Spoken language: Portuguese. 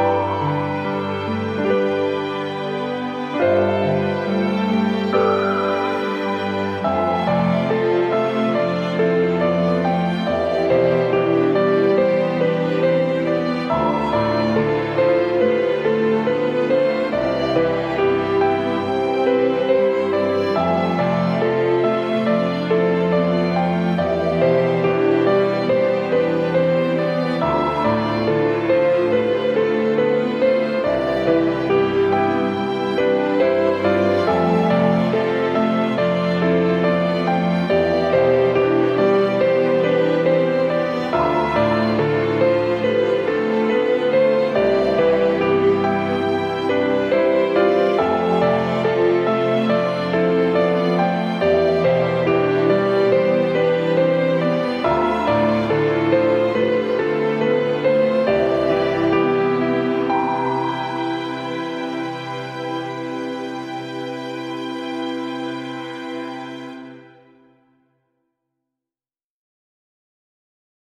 Música